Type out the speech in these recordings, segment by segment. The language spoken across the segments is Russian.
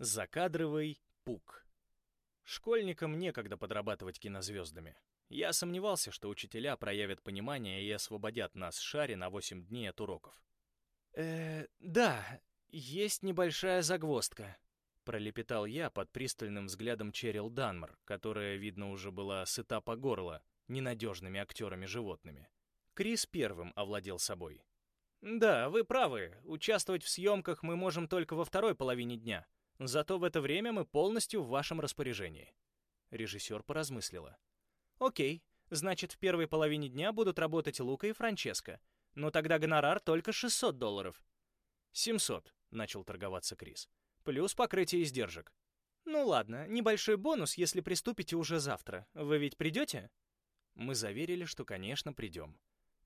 Закадровый пук. Школьникам некогда подрабатывать кинозвездами. Я сомневался, что учителя проявят понимание и освободят нас с на 8 дней от уроков. «Э, да, есть небольшая загвоздка», — пролепетал я под пристальным взглядом Черил Данмар, которая, видно, уже была сыта по горло ненадежными актерами-животными. Крис первым овладел собой. «Да, вы правы. Участвовать в съемках мы можем только во второй половине дня. Зато в это время мы полностью в вашем распоряжении». Режиссер поразмыслила. «Окей, значит, в первой половине дня будут работать Лука и Франческо. Но тогда гонорар только 600 долларов». «700», — начал торговаться Крис. «Плюс покрытие издержек». «Ну ладно, небольшой бонус, если приступите уже завтра. Вы ведь придете?» Мы заверили, что, конечно, придем.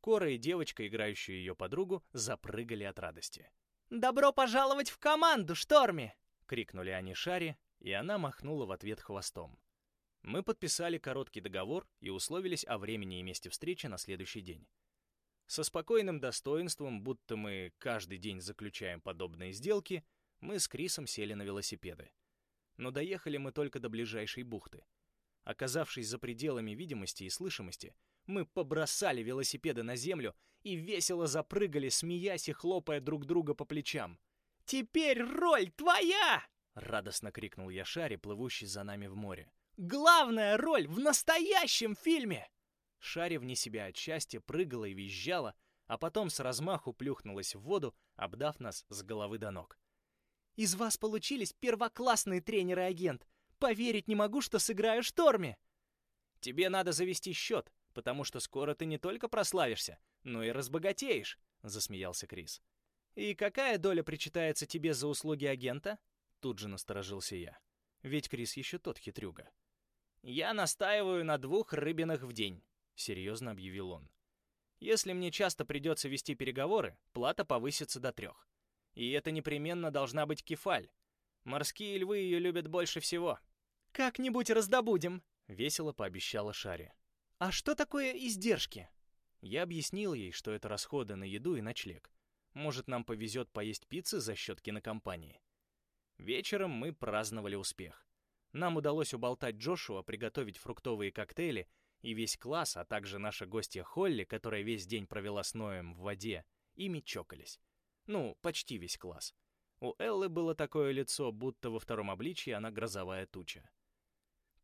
Кора и девочка, играющая ее подругу, запрыгали от радости. «Добро пожаловать в команду, Шторми!» — крикнули они Шаре, и она махнула в ответ хвостом. Мы подписали короткий договор и условились о времени и месте встречи на следующий день. Со спокойным достоинством, будто мы каждый день заключаем подобные сделки, мы с Крисом сели на велосипеды. Но доехали мы только до ближайшей бухты. Оказавшись за пределами видимости и слышимости, мы побросали велосипеды на землю и весело запрыгали, смеясь и хлопая друг друга по плечам. «Теперь роль твоя!» — радостно крикнул я Шаре, плывущий за нами в море. «Главная роль в настоящем фильме!» Шаре вне себя от счастья прыгала и визжала, а потом с размаху плюхнулась в воду, обдав нас с головы до ног. «Из вас получились первоклассные тренеры агент. Поверить не могу, что сыграю Шторми!» «Тебе надо завести счет, потому что скоро ты не только прославишься, но и разбогатеешь», — засмеялся Крис. «И какая доля причитается тебе за услуги агента?» Тут же насторожился я. Ведь Крис еще тот хитрюга. «Я настаиваю на двух рыбинах в день», — серьезно объявил он. «Если мне часто придется вести переговоры, плата повысится до трех. И это непременно должна быть кефаль. Морские львы ее любят больше всего». «Как-нибудь раздобудем», — весело пообещала Шари. «А что такое издержки?» Я объяснил ей, что это расходы на еду и ночлег. Может, нам повезет поесть пиццы за счет кинокомпании. Вечером мы праздновали успех. Нам удалось уболтать Джошуа приготовить фруктовые коктейли, и весь класс, а также наша гостья Холли, которая весь день провела с Ноем в воде, ими чокались. Ну, почти весь класс. У Эллы было такое лицо, будто во втором обличье она грозовая туча.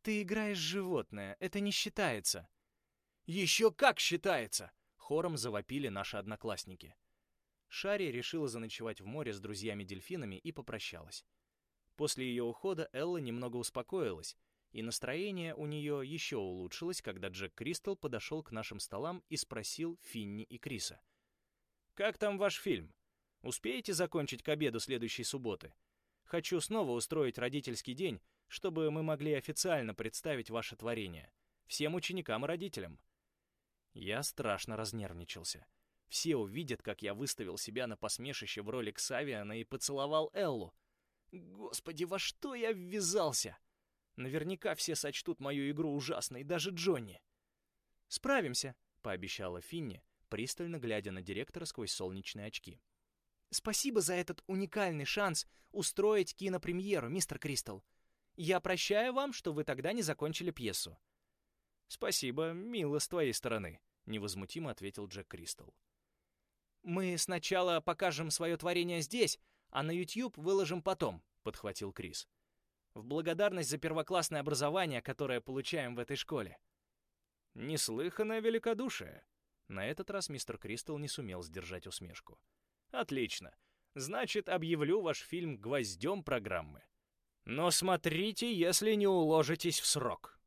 «Ты играешь животное, это не считается», «Еще как считается!» — хором завопили наши одноклассники. Шари решила заночевать в море с друзьями-дельфинами и попрощалась. После ее ухода Элла немного успокоилась, и настроение у нее еще улучшилось, когда Джек Кристал подошел к нашим столам и спросил Финни и Криса. «Как там ваш фильм? Успеете закончить к обеду следующей субботы? Хочу снова устроить родительский день, чтобы мы могли официально представить ваше творение. Всем ученикам и родителям». Я страшно разнервничался. Все увидят, как я выставил себя на посмешище в роли Ксавиана и поцеловал Эллу. Господи, во что я ввязался? Наверняка все сочтут мою игру ужасной, даже Джонни. «Справимся», — пообещала Финни, пристально глядя на директора сквозь солнечные очки. «Спасибо за этот уникальный шанс устроить кинопремьеру, мистер Кристал. Я прощаю вам, что вы тогда не закончили пьесу». «Спасибо, мило с твоей стороны», невозмутимо ответил Джек Кристал. Мы сначала покажем свое творение здесь, а на YouTube выложим потом, подхватил Крис. В благодарность за первоклассное образование, которое получаем в этой школе. Неслыханное великодушие. На этот раз мистер Кристал не сумел сдержать усмешку. Отлично. Значит, объявлю ваш фильм гвоздем программы. Но смотрите, если не уложитесь в срок.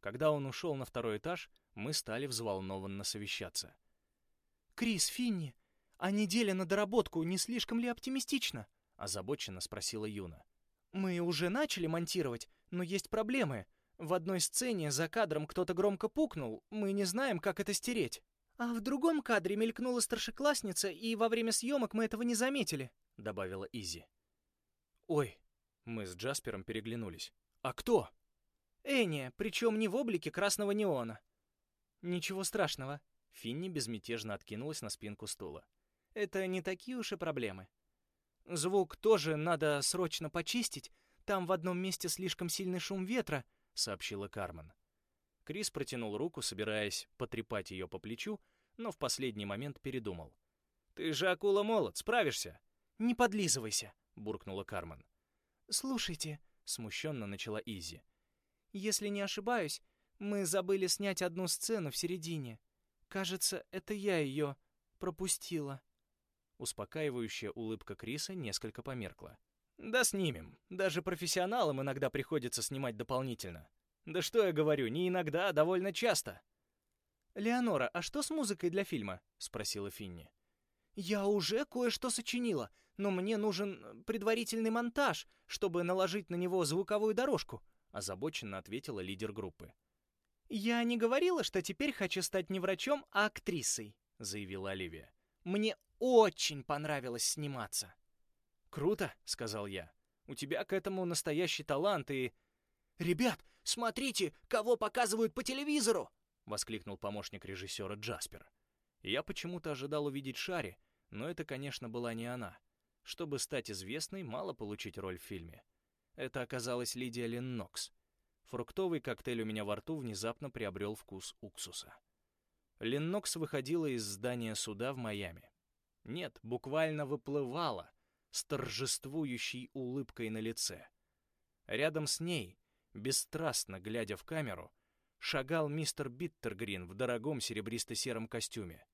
Когда он ушел на второй этаж, мы стали взволнованно совещаться. «Крис, Финни, а неделя на доработку не слишком ли оптимистично?» — озабоченно спросила Юна. «Мы уже начали монтировать, но есть проблемы. В одной сцене за кадром кто-то громко пукнул, мы не знаем, как это стереть. А в другом кадре мелькнула старшеклассница, и во время съемок мы этого не заметили», — добавила Изи. «Ой», — мы с Джаспером переглянулись. «А кто?» «Эния, причем не в облике красного неона. «Ничего страшного». Финни безмятежно откинулась на спинку стула. «Это не такие уж и проблемы. Звук тоже надо срочно почистить, Там в одном месте слишком сильный шум ветра», — сообщила Кармен. Крис протянул руку, собираясь потрепать ее по плечу, но в последний момент передумал. «Ты же акула-молот, справишься!» «Не подлизывайся!» — буркнула Кармен. «Слушайте», — смущенно начала Изи. «Если не ошибаюсь, мы забыли снять одну сцену в середине. Кажется, это я ее пропустила». Успокаивающая улыбка Криса несколько померкла. «Да снимем. Даже профессионалам иногда приходится снимать дополнительно. Да что я говорю, не иногда, а довольно часто». «Леонора, а что с музыкой для фильма?» — спросила Финни. «Я уже кое-что сочинила, но мне нужен предварительный монтаж, чтобы наложить на него звуковую дорожку», — озабоченно ответила лидер группы. «Я не говорила, что теперь хочу стать не врачом, а актрисой», — заявила Оливия. «Мне очень понравилось сниматься». «Круто», — сказал я. «У тебя к этому настоящий талант и...» «Ребят, смотрите, кого показывают по телевизору!» — воскликнул помощник режиссера Джаспер. Я почему-то ожидал увидеть Шари, но это, конечно, была не она. Чтобы стать известной, мало получить роль в фильме. Это оказалась Лидия Леннокс. Фруктовый коктейль у меня во рту внезапно приобрел вкус уксуса. Леннокс выходила из здания суда в Майами. Нет, буквально выплывала, с торжествующей улыбкой на лице. Рядом с ней, бесстрастно глядя в камеру, шагал мистер Биттергрин в дорогом серебристо-сером костюме.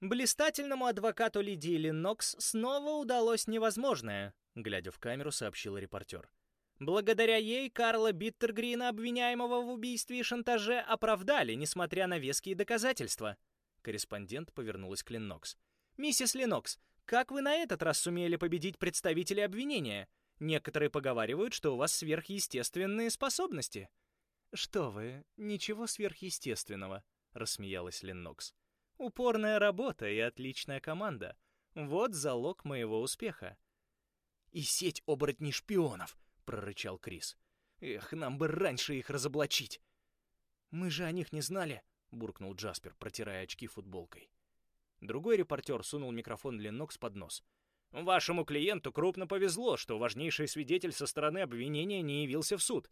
«Блистательному адвокату Лидии Леннокс снова удалось невозможное», глядя в камеру, сообщил репортер. Благодаря ей Карла Биттергрина, обвиняемого в убийстве и шантаже, оправдали, несмотря на веские доказательства. Корреспондент повернулась к Леннокс. «Миссис Леннокс, как вы на этот раз сумели победить представителей обвинения? Некоторые поговаривают, что у вас сверхъестественные способности». «Что вы, ничего сверхъестественного», — рассмеялась Леннокс. «Упорная работа и отличная команда. Вот залог моего успеха». «И сеть оборотней шпионов», — прорычал Крис. «Эх, нам бы раньше их разоблачить!» «Мы же о них не знали», — буркнул Джаспер, протирая очки футболкой. Другой репортер сунул микрофон Леннокс под нос. «Вашему клиенту крупно повезло, что важнейший свидетель со стороны обвинения не явился в суд.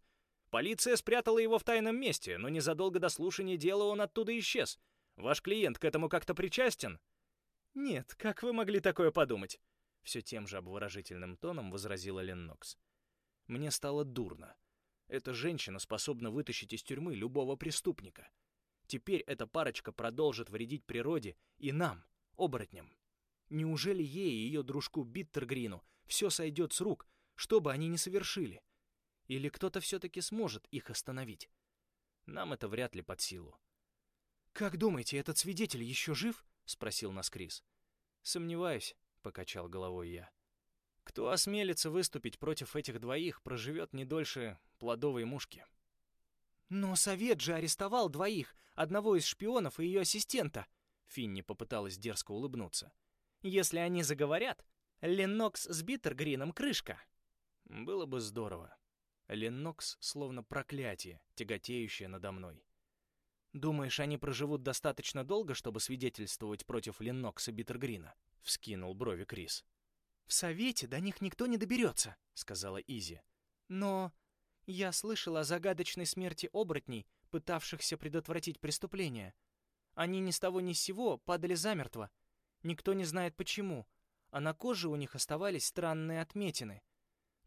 Полиция спрятала его в тайном месте, но незадолго до слушания дела он оттуда исчез. Ваш клиент к этому как-то причастен?» «Нет, как вы могли такое подумать?» Все тем же обворожительным тоном возразила Леннокс. Мне стало дурно. Эта женщина способна вытащить из тюрьмы любого преступника. Теперь эта парочка продолжит вредить природе и нам, оборотням. Неужели ей и ее дружку Биттергрину все сойдет с рук, что бы они ни совершили? Или кто-то все-таки сможет их остановить? Нам это вряд ли под силу. «Как думаете, этот свидетель еще жив?» — спросил нас Крис. «Сомневаюсь», — покачал головой я. «Кто осмелится выступить против этих двоих, проживет не дольше плодовой мушки». «Но совет же арестовал двоих, одного из шпионов и ее ассистента!» Финни попыталась дерзко улыбнуться. «Если они заговорят, Леннокс с Биттергрином крышка!» «Было бы здорово. Леннокс словно проклятие, тяготеющее надо мной. «Думаешь, они проживут достаточно долго, чтобы свидетельствовать против Леннокса Биттергрина?» — вскинул брови Крис. «В совете до них никто не доберется», — сказала Изи. «Но я слышала о загадочной смерти оборотней, пытавшихся предотвратить преступление. Они ни с того ни с сего падали замертво. Никто не знает почему, а на коже у них оставались странные отметины.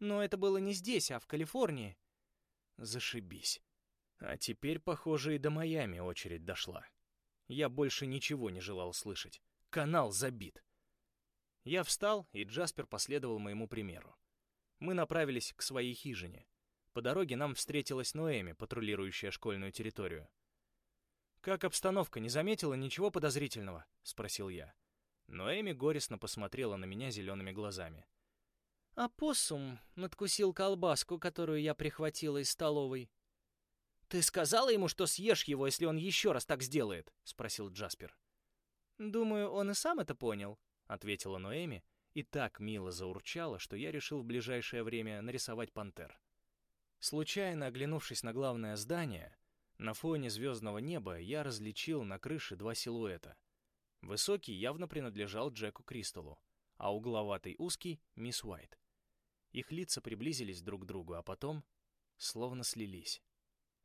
Но это было не здесь, а в Калифорнии. Зашибись. А теперь, похоже, и до Майами очередь дошла. Я больше ничего не желал слышать. Канал забит. Я встал, и Джаспер последовал моему примеру. Мы направились к своей хижине. По дороге нам встретилась Ноэми, патрулирующая школьную территорию. «Как обстановка? Не заметила ничего подозрительного?» — спросил я. Ноэми горестно посмотрела на меня зелеными глазами. «А посум надкусил колбаску, которую я прихватила из столовой». «Ты сказала ему, что съешь его, если он еще раз так сделает?» — спросил Джаспер. «Думаю, он и сам это понял», — ответила Ноэми, и так мило заурчала, что я решил в ближайшее время нарисовать пантер. Случайно оглянувшись на главное здание, на фоне звездного неба я различил на крыше два силуэта. Высокий явно принадлежал Джеку Кристаллу, а угловатый узкий — мисс Уайт. Их лица приблизились друг к другу, а потом словно слились.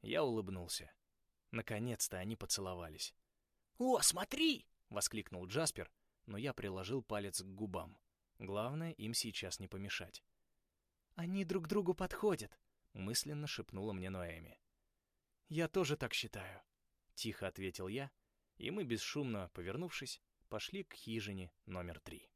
Я улыбнулся. Наконец-то они поцеловались. «О, смотри!» — воскликнул Джаспер, но я приложил палец к губам. Главное, им сейчас не помешать. «Они друг другу подходят», — мысленно шепнула мне Ноэми. «Я тоже так считаю», — тихо ответил я, и мы, бесшумно повернувшись, пошли к хижине номер три.